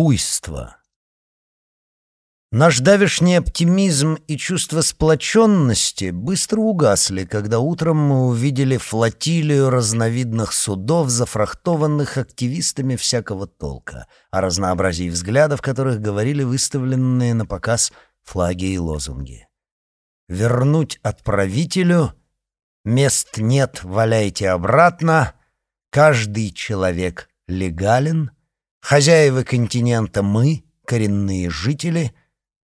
Буйство. Наш давешний оптимизм и чувство сплоченности быстро угасли, когда утром мы увидели флотилию разновидных судов, зафрахтованных активистами всякого толка, о разнообразии взглядов которых говорили выставленные на показ флаги и лозунги. «Вернуть отправителю», «Мест нет, валяйте обратно», «Каждый человек легален», «Хозяева континента мы», «Коренные жители»,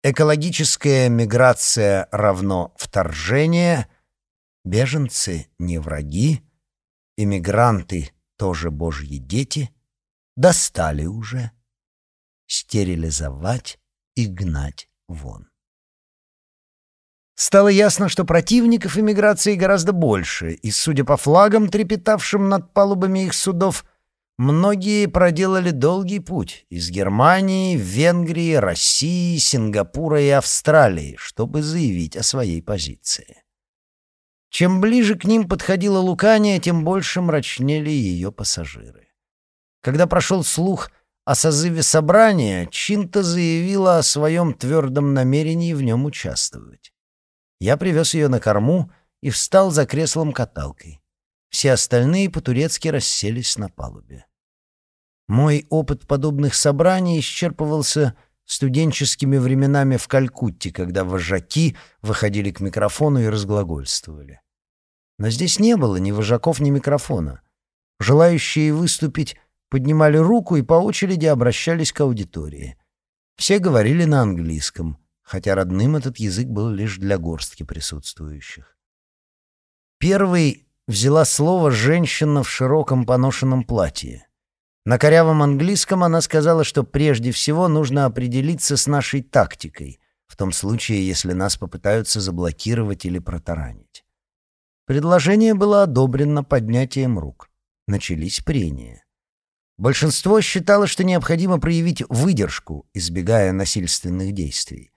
Экологическая миграция равно вторжение, беженцы не враги, иммигранты тоже божьи дети, достали уже, стерилизовать и гнать вон. Стало ясно, что противников иммиграции гораздо больше, и, судя по флагам, трепетавшим над палубами их судов, Многие проделали долгий путь из Германии, Венгрии, России, Сингапура и Австралии, чтобы заявить о своей позиции. Чем ближе к ним подходила Лукания, тем больше мрачнели ее пассажиры. Когда прошел слух о созыве собрания, Чинта заявила о своем твердом намерении в нем участвовать. Я привез ее на корму и встал за креслом-каталкой. Все остальные по-турецки расселись на палубе. Мой опыт подобных собраний исчерпывался студенческими временами в Калькутте, когда вожаки выходили к микрофону и разглагольствовали. Но здесь не было ни вожаков, ни микрофона. Желающие выступить поднимали руку и по очереди обращались к аудитории. Все говорили на английском, хотя родным этот язык был лишь для горстки присутствующих. Первый взяла слово женщина в широком поношенном платье. На корявом английском она сказала, что прежде всего нужно определиться с нашей тактикой, в том случае, если нас попытаются заблокировать или протаранить. Предложение было одобрено поднятием рук. Начались прения. Большинство считало, что необходимо проявить выдержку, избегая насильственных действий.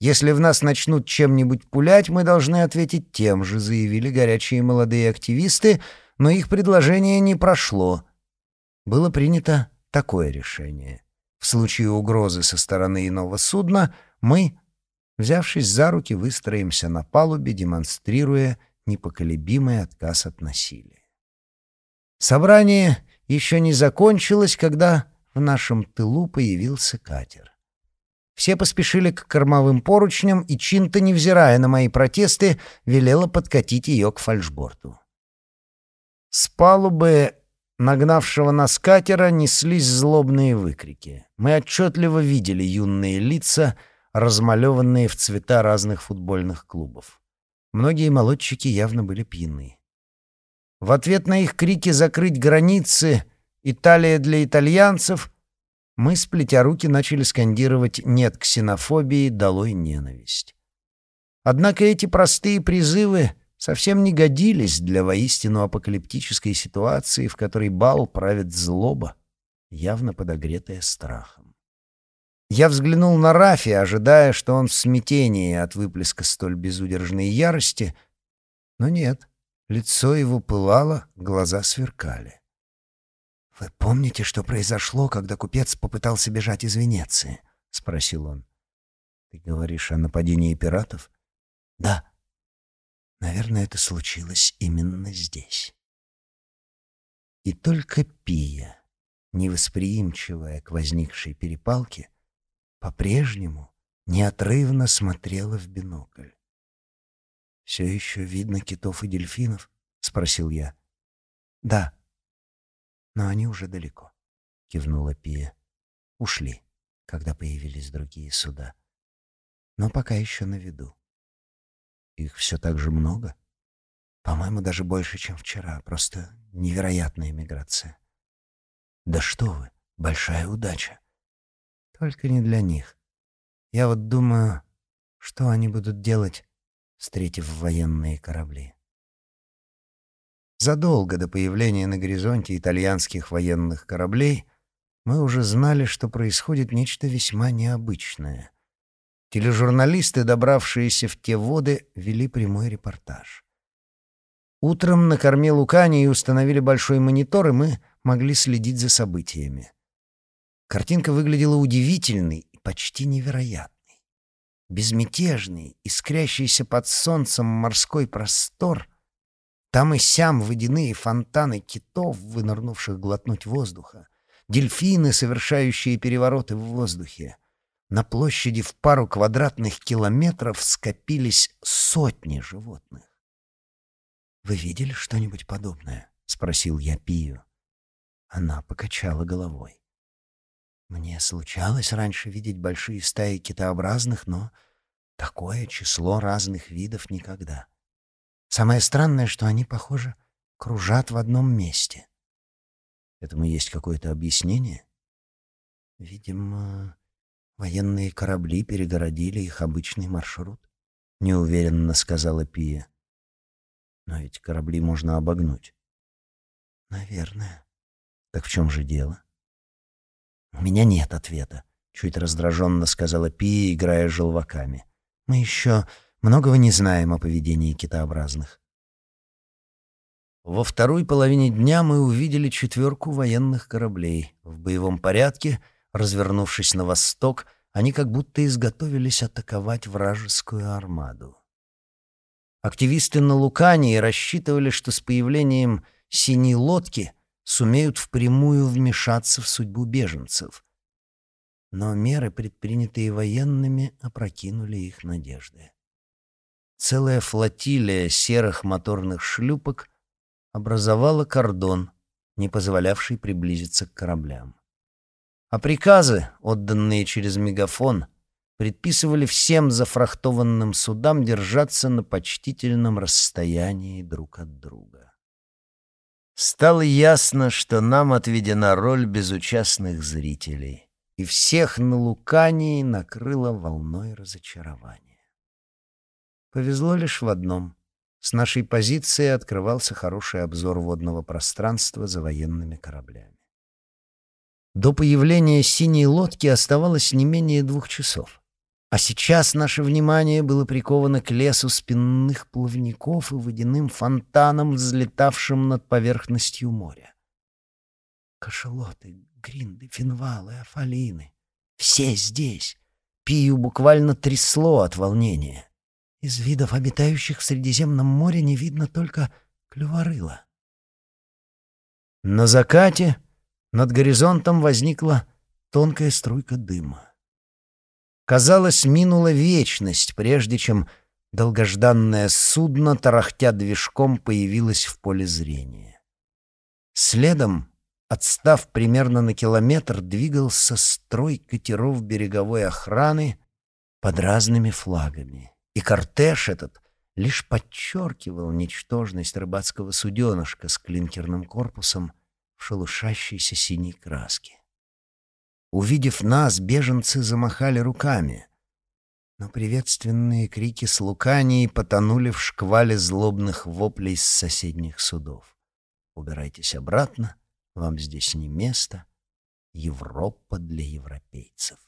Если в нас начнут чем-нибудь пулять, мы должны ответить тем же, заявили горячие молодые активисты, но их предложение не прошло. Было принято такое решение. В случае угрозы со стороны иного судна мы, взявшись за руки, выстроимся на палубе, демонстрируя непоколебимый отказ от насилия. Собрание еще не закончилось, когда в нашем тылу появился катер. Все поспешили к кормовым поручням, и Чинта, невзирая на мои протесты, велела подкатить ее к фальшборту. С палубы нагнавшего нас катера неслись злобные выкрики. Мы отчетливо видели юные лица, размалеванные в цвета разных футбольных клубов. Многие молодчики явно были пьяны. В ответ на их крики «закрыть границы», «Италия для итальянцев» мы, сплетя руки, начали скандировать «нет ксенофобии, долой ненависть». Однако эти простые призывы совсем не годились для воистину апокалиптической ситуации, в которой бал правит злоба, явно подогретая страхом. Я взглянул на Рафи, ожидая, что он в смятении от выплеска столь безудержной ярости, но нет, лицо его пылало, глаза сверкали. «Вы помните, что произошло, когда купец попытался бежать из Венеции?» — спросил он. «Ты говоришь о нападении пиратов?» «Да. Наверное, это случилось именно здесь». И только Пия, невосприимчивая к возникшей перепалке, по-прежнему неотрывно смотрела в бинокль. «Все еще видно китов и дельфинов?» — спросил я. «Да», но они уже далеко, — кивнула Пия. Ушли, когда появились другие суда. Но пока еще на виду. Их все так же много? По-моему, даже больше, чем вчера. Просто невероятная миграция. Да что вы, большая удача. Только не для них. Я вот думаю, что они будут делать, встретив военные корабли. Задолго до появления на горизонте итальянских военных кораблей мы уже знали, что происходит нечто весьма необычное. Тележурналисты, добравшиеся в те воды, вели прямой репортаж. Утром на корме Лукани установили большой монитор, и мы могли следить за событиями. Картинка выглядела удивительной и почти невероятной. Безмятежный, искрящийся под солнцем морской простор, там и сям водяные фонтаны китов, вынырнувших глотнуть воздуха, дельфины, совершающие перевороты в воздухе. На площади в пару квадратных километров скопились сотни животных. «Вы видели что-нибудь подобное?» — спросил я Пию. Она покачала головой. Мне случалось раньше видеть большие стаи китообразных, но такое число разных видов никогда. Самое странное, что они, похоже, кружат в одном месте. Этому есть какое-то объяснение? Видимо, военные корабли перегородили их обычный маршрут, неуверенно сказала Пия. Но ведь корабли можно обогнуть. Наверное. Так в чем же дело? У меня нет ответа, чуть раздраженно сказала Пия, играя желваками. Мы еще Многого не знаем о поведении китообразных. Во второй половине дня мы увидели четверку военных кораблей. В боевом порядке, развернувшись на восток, они как будто изготовились атаковать вражескую армаду. Активисты на Лукании рассчитывали, что с появлением синей лодки сумеют впрямую вмешаться в судьбу беженцев. Но меры, предпринятые военными, опрокинули их надежды. Целая флотилия серых моторных шлюпок образовала кордон, не позволявший приблизиться к кораблям. А приказы, отданные через мегафон, предписывали всем зафрахтованным судам держаться на почтительном расстоянии друг от друга. Стало ясно, что нам отведена роль безучастных зрителей, и всех на Лукании накрыло волной разочарования. Повезло лишь в одном. С нашей позиции открывался хороший обзор водного пространства за военными кораблями. До появления синей лодки оставалось не менее двух часов. А сейчас наше внимание было приковано к лесу спинных плавников и водяным фонтанам, взлетавшим над поверхностью моря. Кашалоты, гринды, финвалы, афалины — все здесь. Пию буквально трясло от волнения. Из видов, обитающих в Средиземном море, не видно только клюворыла. На закате над горизонтом возникла тонкая струйка дыма. Казалось, минула вечность, прежде чем долгожданное судно, тарахтя движком, появилось в поле зрения. Следом, отстав примерно на километр, двигался строй катеров береговой охраны под разными флагами. И кортеж этот лишь подчеркивал ничтожность рыбацкого суденышка с клинкерным корпусом в шелушащейся синей краске. Увидев нас, беженцы замахали руками, но приветственные крики с Лукании потонули в шквале злобных воплей с соседних судов. «Убирайтесь обратно, вам здесь не место. Европа для европейцев».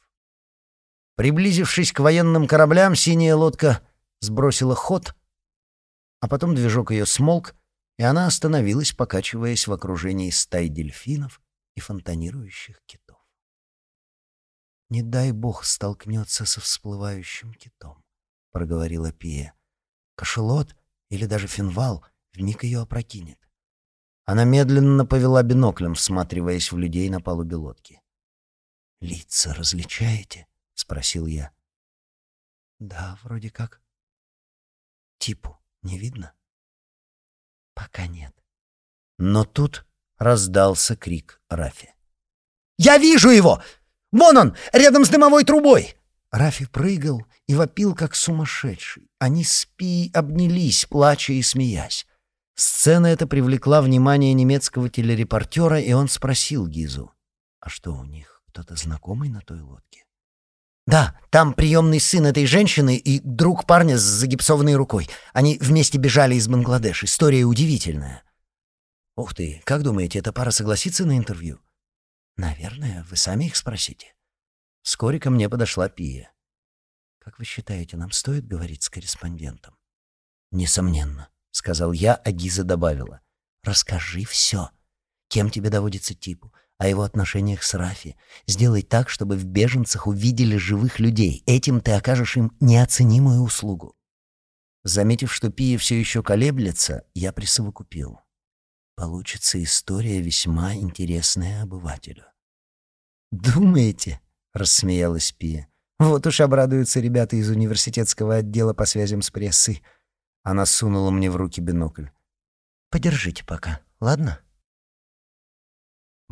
Приблизившись к военным кораблям, синяя лодка сбросила ход, а потом движок ее смолк, и она остановилась, покачиваясь в окружении стай дельфинов и фонтанирующих китов. «Не дай бог столкнется со всплывающим китом», — проговорила Пия. «Кошелот или даже финвал вмиг ее опрокинет». Она медленно повела биноклем, всматриваясь в людей на палубе лодки. «Лица различаете?» — спросил я. «Да, вроде как. Типу не видно?» «Пока нет». Но тут раздался крик Рафи. «Я вижу его! Вон он, рядом с дымовой трубой!» Рафи прыгал и вопил, как сумасшедший. Они с Пи обнялись, плача и смеясь. Сцена эта привлекла внимание немецкого телерепортера, и он спросил Гизу, «А что, у них кто-то знакомый на той лодке?» «Да, там приемный сын этой женщины и друг парня с загипсованной рукой. Они вместе бежали из Бангладеш. История удивительная». «Ух ты, как думаете, эта пара согласится на интервью?» «Наверное, вы сами их спросите». Вскоре ко мне подошла Пия. «Как вы считаете, нам стоит говорить с корреспондентом?» «Несомненно», — сказал я, а Гиза добавила. «Расскажи все. Кем тебе доводится типу? О его отношениях с Рафи. Сделай так, чтобы в беженцах увидели живых людей. Этим ты окажешь им неоценимую услугу. Заметив, что Пия все еще колеблется, я присовокупил. Получится история весьма интересная обывателю. «Думаете?» — рассмеялась Пия. «Вот уж обрадуются ребята из университетского отдела по связям с прессой». Она сунула мне в руки бинокль. «Подержите пока, ладно?»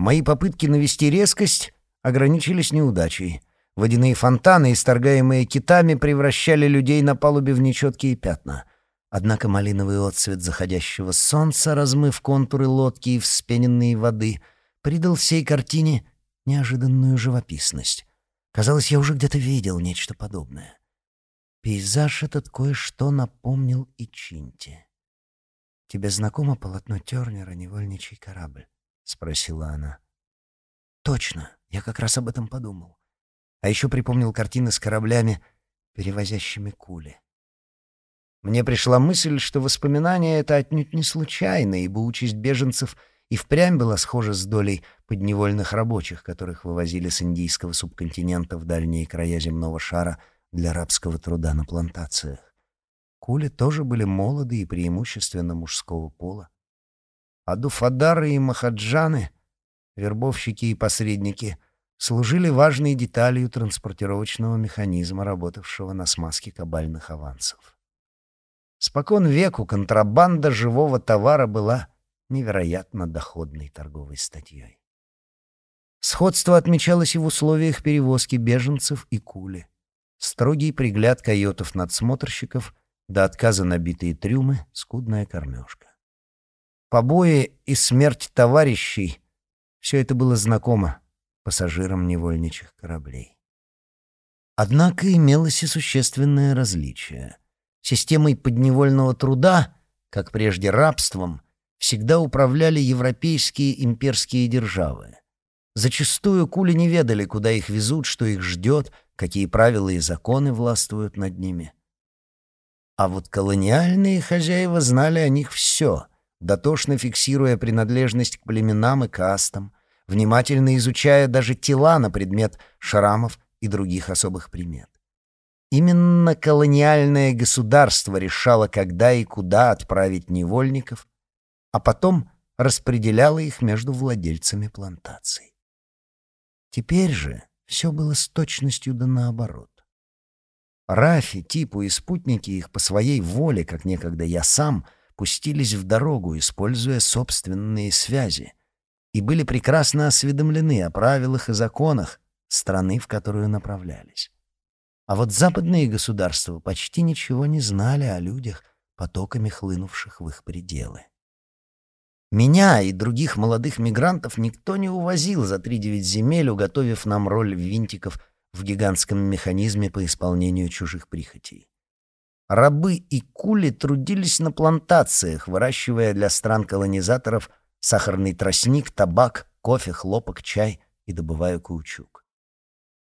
Мои попытки навести резкость ограничились неудачей. Водяные фонтаны, исторгаемые китами, превращали людей на палубе в нечеткие пятна. Однако малиновый отсвет заходящего солнца, размыв контуры лодки и вспененные воды, придал всей картине неожиданную живописность. Казалось, я уже где-то видел нечто подобное. Пейзаж этот кое-что напомнил и Чинте. «Тебе знакомо полотно Тернера «Невольничий корабль»?» — спросила она. «Точно, я как раз об этом подумал. А еще припомнил картины с кораблями, перевозящими кули. Мне пришла мысль, что воспоминание это отнюдь не случайно, ибо участь беженцев и впрямь была схожа с долей подневольных рабочих, которых вывозили с индийского субконтинента в дальние края земного шара для рабского труда на плантациях. Кули тоже были молоды и преимущественно мужского пола. А дуфадары и махаджаны, вербовщики и посредники, служили важной деталью транспортировочного механизма, работавшего на смазке кабальных авансов. Спокон веку контрабанда живого товара была невероятно доходной торговой статьей. Сходство отмечалось и в условиях перевозки беженцев и кули. Строгий пригляд койотов-надсмотрщиков, до отказа набитые трюмы, скудная кормежка. Побои и смерть товарищей — все это было знакомо пассажирам невольничьих кораблей. Однако имелось и существенное различие. Системой подневольного труда, как прежде рабством, всегда управляли европейские имперские державы. Зачастую кули не ведали, куда их везут, что их ждет, какие правила и законы властвуют над ними. А вот колониальные хозяева знали о них все — дотошно фиксируя принадлежность к племенам и кастам, внимательно изучая даже тела на предмет шрамов и других особых примет. Именно колониальное государство решало, когда и куда отправить невольников, а потом распределяло их между владельцами плантаций. Теперь же все было с точностью да наоборот. Рафи, Типу и спутники их по своей воле, как некогда я сам — пустились в дорогу, используя собственные связи, и были прекрасно осведомлены о правилах и законах страны, в которую направлялись. А вот западные государства почти ничего не знали о людях, потоками хлынувших в их пределы. Меня и других молодых мигрантов никто не увозил за три-девять земель, уготовив нам роль винтиков в гигантском механизме по исполнению чужих прихотей. Рабы и кули трудились на плантациях, выращивая для стран-колонизаторов сахарный тростник, табак, кофе, хлопок, чай и добывая каучук.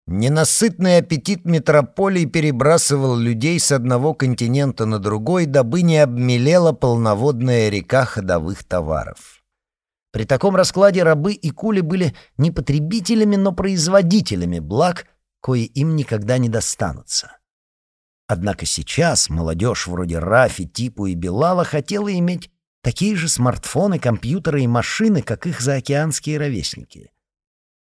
Ненасытный аппетит метрополий перебрасывал людей с одного континента на другой, дабы не обмелела полноводная река ходовых товаров. При таком раскладе рабы и кули были не потребителями, но производителями благ, кои им никогда не достанутся. Однако сейчас молодежь вроде Рафи, Типу и Белала хотела иметь такие же смартфоны, компьютеры и машины, как их заокеанские ровесники.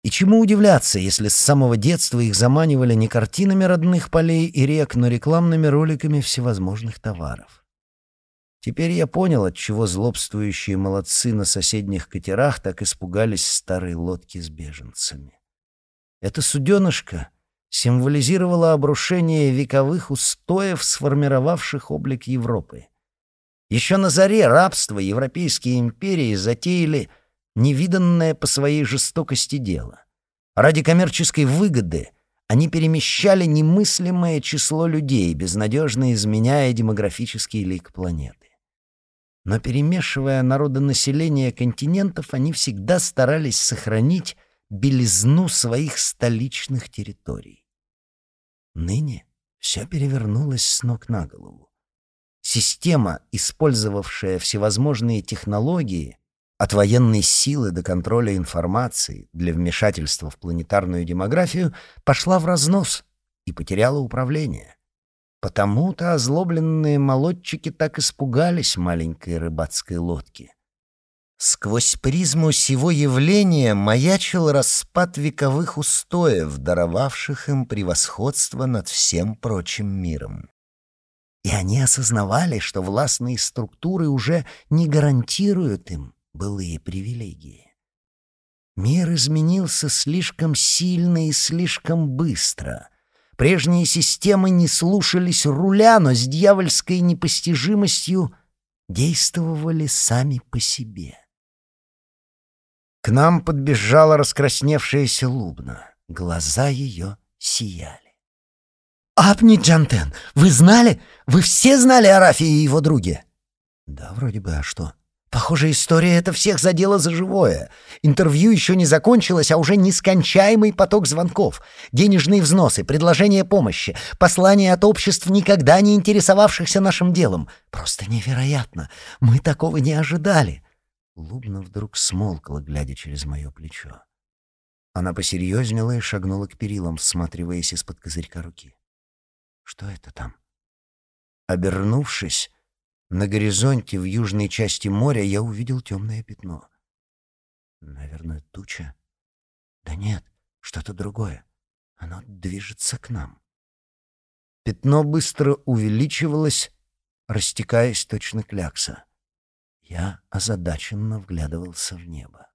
И чему удивляться, если с самого детства их заманивали не картинами родных полей и рек, но рекламными роликами всевозможных товаров. Теперь я понял, отчего злобствующие молодцы на соседних катерах так испугались старой лодки с беженцами. Это суденышко — символизировало обрушение вековых устоев, сформировавших облик Европы. Еще на заре рабства европейские империи затеяли невиданное по своей жестокости дело. Ради коммерческой выгоды они перемещали немыслимое число людей, безнадежно изменяя демографический лик планеты. Но перемешивая народонаселение континентов, они всегда старались сохранить белизну своих столичных территорий. Ныне все перевернулось с ног на голову. Система, использовавшая всевозможные технологии, от военной силы до контроля информации для вмешательства в планетарную демографию пошла в разнос и потеряла управление. Потому-то озлобленные молодчики так испугались маленькой рыбацкой лодки. Сквозь призму сего явления маячил распад вековых устоев, даровавших им превосходство над всем прочим миром. И они осознавали, что властные структуры уже не гарантируют им былые привилегии. Мир изменился слишком сильно и слишком быстро. Прежние системы не слушались руля, но с дьявольской непостижимостью действовали сами по себе. К нам подбежала раскрасневшаяся Лубна. Глаза ее сияли. «Апни Джантен, вы знали? Вы все знали о Рафе и его друге?» «Да, вроде бы, а что?» Похоже, история это всех задела за живое. Интервью еще не закончилось, а уже нескончаемый поток звонков, денежные взносы, предложения помощи, послания от обществ, никогда не интересовавшихся нашим делом. Просто невероятно. Мы такого не ожидали. Лубна вдруг смолкла, глядя через мое плечо. Она посерьезнела и шагнула к перилам, всматриваясь из-под козырька руки. «Что это там?» Обернувшись, на горизонте в южной части моря я увидел темное пятно. Наверное, туча? Да нет, что-то другое. Оно движется к нам. Пятно быстро увеличивалось, растекаясь точно клякса. Я озадаченно вглядывался в небо.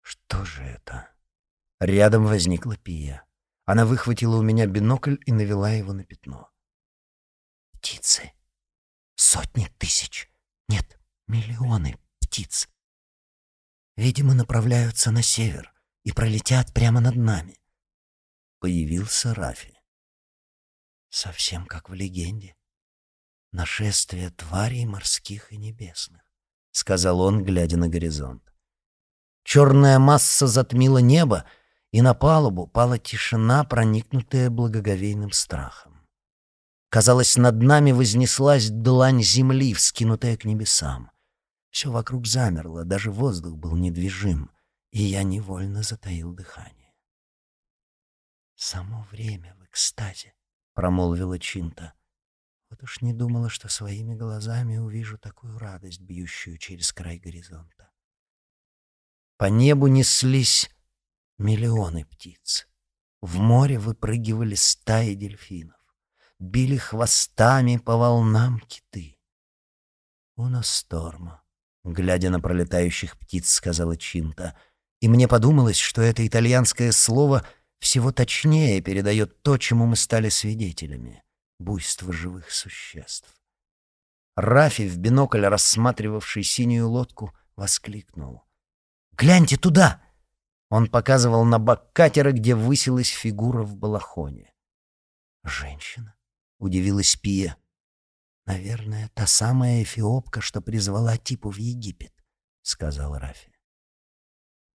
Что же это? Рядом возникла Пия. Она выхватила у меня бинокль и навела его на пятно. Птицы. Сотни тысяч, нет, миллионы птиц. Видимо, направляются на север и пролетят прямо над нами. Появился Рафи. Совсем как в легенде. Нашествие тварей морских и небесных, — сказал он, глядя на горизонт. Черная масса затмила небо, и на палубу пала тишина, проникнутая благоговейным страхом. Казалось, над нами вознеслась длань земли, вскинутая к небесам. Все вокруг замерло, даже воздух был недвижим, и я невольно затаил дыхание. «Само время в экстазе», — промолвила Чинта. Вот уж не думала, что своими глазами увижу такую радость, бьющую через край горизонта. По небу неслись миллионы птиц. В море выпрыгивали стаи дельфинов били хвостами по волнам киты. «У нас сторма», — глядя на пролетающих птиц, сказала Чинта, и мне подумалось, что это итальянское слово всего точнее передает то, чему мы стали свидетелями — буйство живых существ. Рафи, в бинокль рассматривавший синюю лодку, воскликнул. «Гляньте туда!» Он показывал на бак катера, где высилась фигура в балахоне. Женщина удивилась Пия. «Наверное, та самая эфиопка, что призвала Типу в Египет», — сказал Рафи.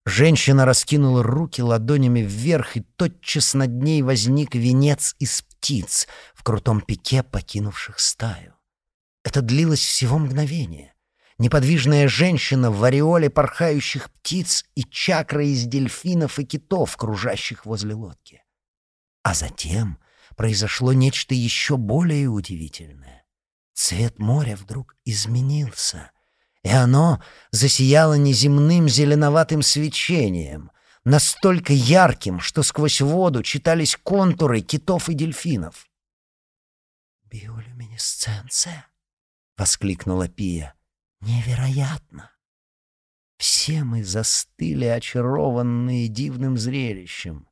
Женщина раскинула руки ладонями вверх, и тотчас над ней возник венец из птиц в крутом пике, покинувших стаю. Это длилось всего мгновение. Неподвижная женщина в ореоле порхающих птиц и чакра из дельфинов и китов, кружащих возле лодки. А затем произошло нечто еще более удивительное. Цвет моря вдруг изменился, и оно засияло неземным зеленоватым свечением, настолько ярким, что сквозь воду читались контуры китов и дельфинов. «Биолюминесценция!» — воскликнула Пия. «Невероятно!» Все мы застыли, очарованные дивным зрелищем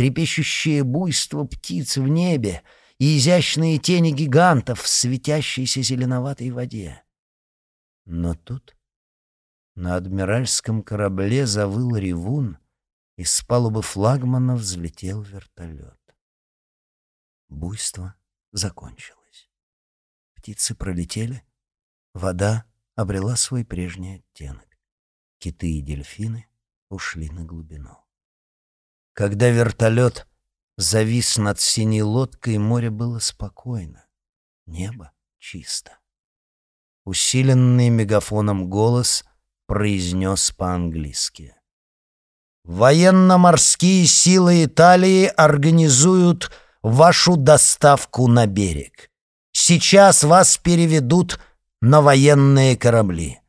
трепещущее буйство птиц в небе и изящные тени гигантов в светящейся зеленоватой воде. Но тут на адмиральском корабле завыл ревун, и с палубы флагмана взлетел вертолет. Буйство закончилось. Птицы пролетели, вода обрела свой прежний оттенок. Киты и дельфины ушли на глубину. Когда вертолет завис над синей лодкой, море было спокойно, небо чисто. Усиленный мегафоном голос произнес по-английски. Военно-морские силы Италии организуют вашу доставку на берег. Сейчас вас переведут на военные корабли.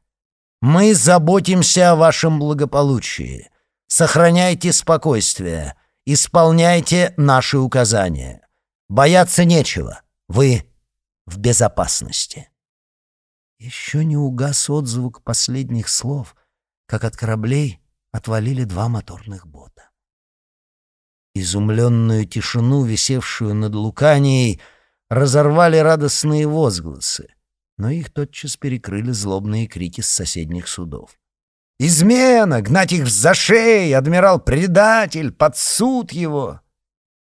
Мы заботимся о вашем благополучии. Сохраняйте спокойствие, исполняйте наши указания. Бояться нечего, вы в безопасности. Еще не угас отзвук последних слов, как от кораблей отвалили два моторных бота. Изумленную тишину, висевшую над Луканией, разорвали радостные возгласы, но их тотчас перекрыли злобные крики с соседних судов. «Измена! Гнать их за шеи! Адмирал-предатель! Под суд его!»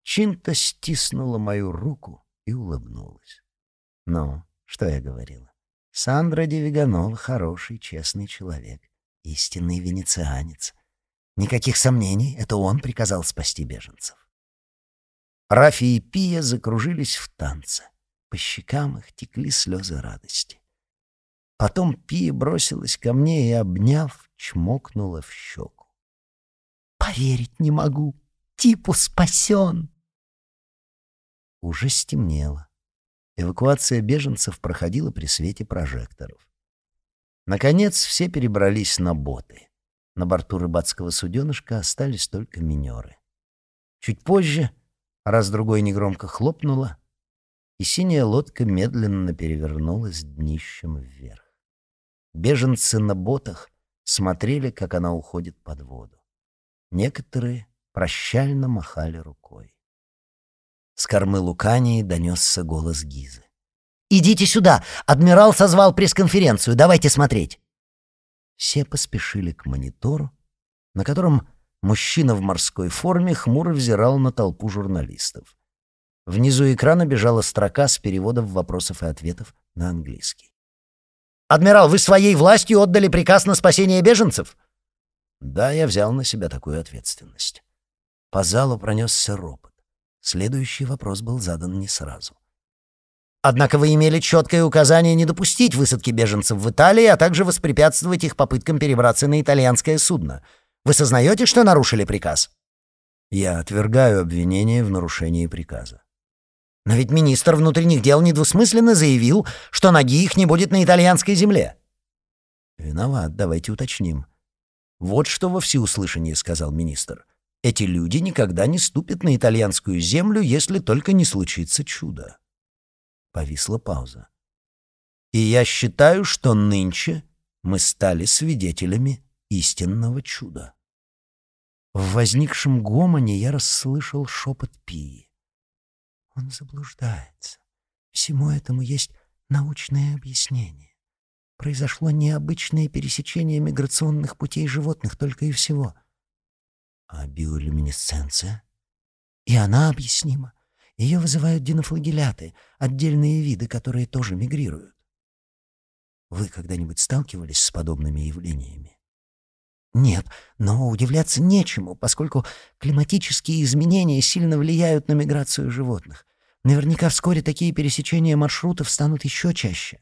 Чинта стиснула мою руку и улыбнулась. «Ну, что я говорила? Сандра Девиганол — хороший, честный человек истинный венецианец. Никаких сомнений, это он приказал спасти беженцев. Рафи и Пия закружились в танце. По щекам их текли слезы радости. Потом Пия бросилась ко мне и, обняв, чмокнула в щеку. «Поверить не могу! Типу спасен!» Уже стемнело. Эвакуация беженцев проходила при свете прожекторов. Наконец все перебрались на боты. На борту рыбацкого суденышка остались только минеры. Чуть позже раз-другой негромко хлопнула, и синяя лодка медленно перевернулась днищем вверх. Беженцы на ботах смотрели, как она уходит под воду. Некоторые прощально махали рукой. С кормы Лукании донесся голос Гизы. «Идите сюда! Адмирал созвал пресс-конференцию. Давайте смотреть!» Все поспешили к монитору, на котором мужчина в морской форме хмуро взирал на толпу журналистов. Внизу экрана бежала строка с переводом вопросов и ответов на английский. «Адмирал, вы своей властью отдали приказ на спасение беженцев?» Да, я взял на себя такую ответственность. По залу пронесся ропот. Следующий вопрос был задан не сразу. Однако вы имели четкое указание не допустить высадки беженцев в Италии, а также воспрепятствовать их попыткам перебраться на итальянское судно. Вы сознаете, что нарушили приказ? Я отвергаю обвинение в нарушении приказа. Но ведь министр внутренних дел недвусмысленно заявил, что ноги их не будет на итальянской земле. Виноват, давайте уточним. Вот что во всеуслышание сказал министр. Эти люди никогда не ступят на итальянскую землю, если только не случится чудо. Повисла пауза. «И я считаю, что нынче мы стали свидетелями истинного чуда». В возникшем гомоне я расслышал шепот Пии. Он заблуждается. Всему этому есть научное объяснение. Произошло необычное пересечение миграционных путей животных только и всего. А биолюминесценция? И она объяснима. Ее вызывают динофлагеляты, отдельные виды, которые тоже мигрируют. Вы когда-нибудь сталкивались с подобными явлениями? Нет, но удивляться нечему, поскольку климатические изменения сильно влияют на миграцию животных. Наверняка вскоре такие пересечения маршрутов станут еще чаще.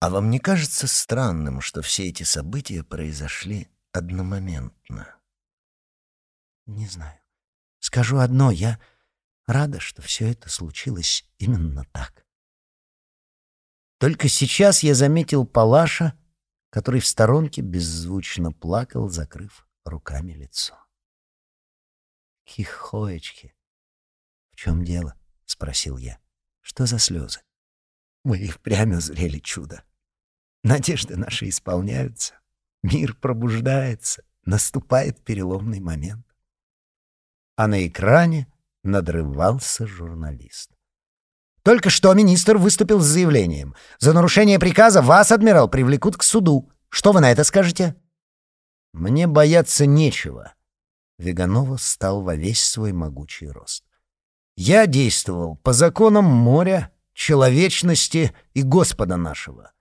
А вам не кажется странным, что все эти события произошли одномоментно? Не знаю. Скажу одно, я Рада, что все это случилось именно так. Только сейчас я заметил Палаша, который в сторонке беззвучно плакал, закрыв руками лицо. «Хихоечки, в чем дело?» — спросил я. «Что за слезы?» Мы и впрямь узрели чудо. Надежды наши исполняются, мир пробуждается, наступает переломный момент. А на экране надрывался журналист. Только что министр выступил с заявлением. За нарушение приказа вас, адмирал, привлекут к суду. Что вы на это скажете? Мне бояться нечего. Веганова встал во весь свой могучий рост. Я действовал по законам моря, человечности и Господа нашего.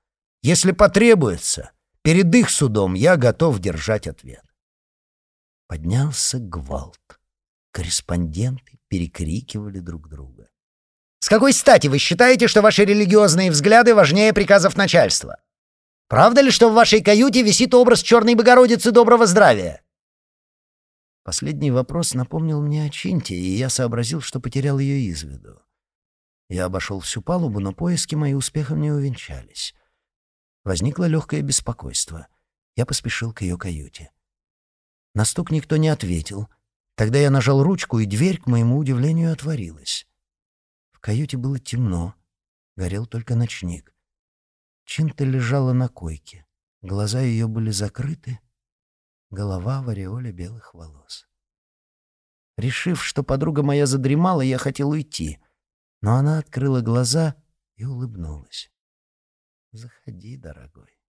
Если потребуется, перед их судом я готов держать ответ. Поднялся гвалт. Корреспонденты перекрикивали друг друга. «С какой стати вы считаете, что ваши религиозные взгляды важнее приказов начальства?» Правда ли, что в вашей каюте висит образ Черной Богородицы Доброго Здравия?» Последний вопрос напомнил мне о Чинте, и я сообразил, что потерял ее из виду. Я обошел всю палубу, но поиски мои успехом не увенчались. Возникло легкое беспокойство. Я поспешил к ее каюте. На стук никто не ответил. Тогда я нажал ручку, и дверь, к моему удивлению, отворилась. В каюте было темно, горел только ночник. Чинта лежала на койке. Глаза ее были закрыты, голова в ореоле белых волос. Решив, что подруга моя задремала, я хотел уйти, но она открыла глаза и улыбнулась. «Заходи, дорогой».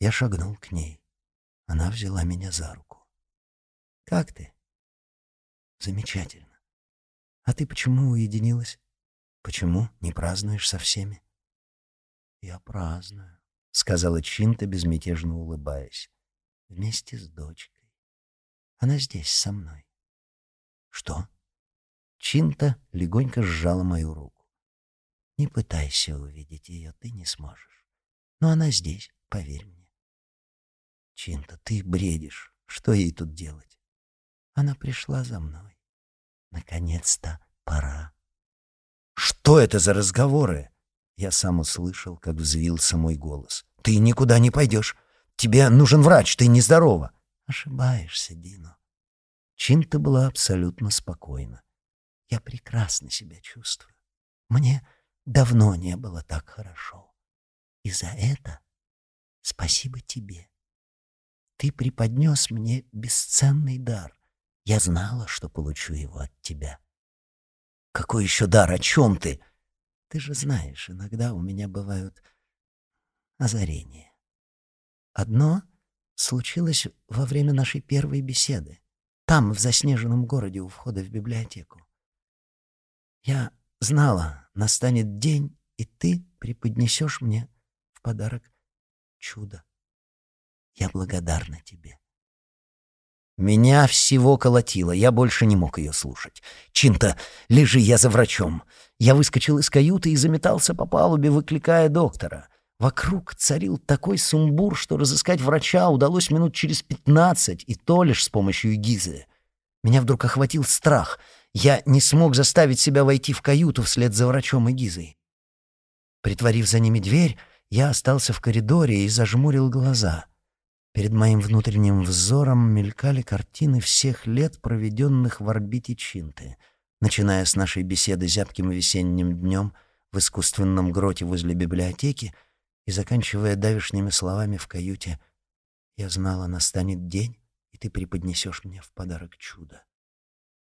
Я шагнул к ней. Она взяла меня за руку. «Как ты?» «Замечательно. А ты почему уединилась? Почему не празднуешь со всеми?» «Я праздную», — сказала Чинта, безмятежно улыбаясь вместе с дочкой. Она здесь, со мной. Что? Чинта легонько сжала мою руку. Не пытайся увидеть ее, ты не сможешь. Но она здесь, поверь мне. Чинта, ты бредишь. Что ей тут делать? Она пришла за мной. Наконец-то пора. Что это за разговоры? Я сам услышал, как взвился мой голос. Ты никуда не пойдешь. Тебе нужен врач, ты нездорова. Ошибаешься, Дино. Чинта была абсолютно спокойна. Я прекрасно себя чувствую. Мне давно не было так хорошо. И за это спасибо тебе. Ты преподнес мне бесценный дар. Я знала, что получу его от тебя. Какой еще дар? О чем ты? Ты же знаешь, иногда у меня бывают озарения. Одно случилось во время нашей первой беседы, там, в заснеженном городе у входа в библиотеку. Я знала, настанет день, и ты преподнесешь мне в подарок чудо. Я благодарна тебе. Меня всего колотило, я больше не мог ее слушать. Чинта, лежи я за врачом. Я выскочил из каюты и заметался по палубе, выкликая доктора. Вокруг царил такой сумбур, что разыскать врача удалось минут через пятнадцать, и то лишь с помощью Гизы. Меня вдруг охватил страх. Я не смог заставить себя войти в каюту вслед за врачом и Гизой. Притворив за ними дверь, я остался в коридоре и зажмурил глаза. Перед моим внутренним взором мелькали картины всех лет, проведенных в орбите Чинты, начиная с нашей беседы зябким весенним днем в искусственном гроте возле библиотеки — и заканчивая давишними словами в каюте «Я знала, настанет день, и ты преподнесешь мне в подарок чудо».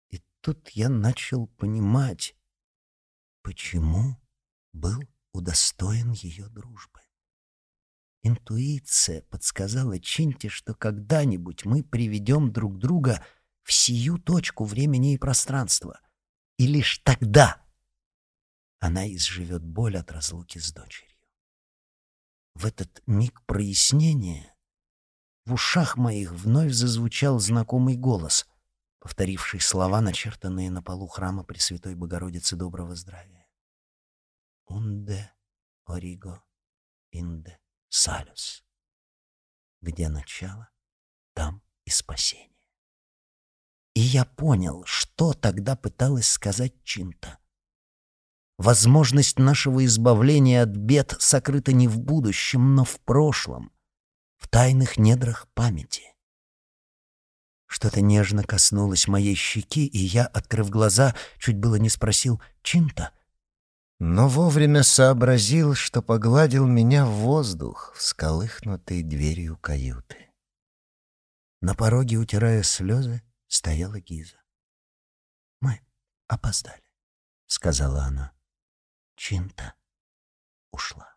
И тут я начал понимать, почему был удостоен ее дружбы. Интуиция подсказала Чинте, что когда-нибудь мы приведем друг друга в сию точку времени и пространства, и лишь тогда она изживет боль от разлуки с дочерью. В этот миг прояснения в ушах моих вновь зазвучал знакомый голос, повторивший слова, начертанные на полу храма Пресвятой Богородицы Доброго Здравия. «Унде ориго инде салюс». Где начало, там и спасение. И я понял, что тогда пыталась сказать Чинта. Возможность нашего избавления от бед сокрыта не в будущем, но в прошлом, в тайных недрах памяти. Что-то нежно коснулось моей щеки, и я, открыв глаза, чуть было не спросил «Чинта?». Но вовремя сообразил, что погладил меня в воздух, всколыхнутый дверью каюты. На пороге, утирая слезы, стояла Гиза. «Мы опоздали», — сказала она. Чинта ушла.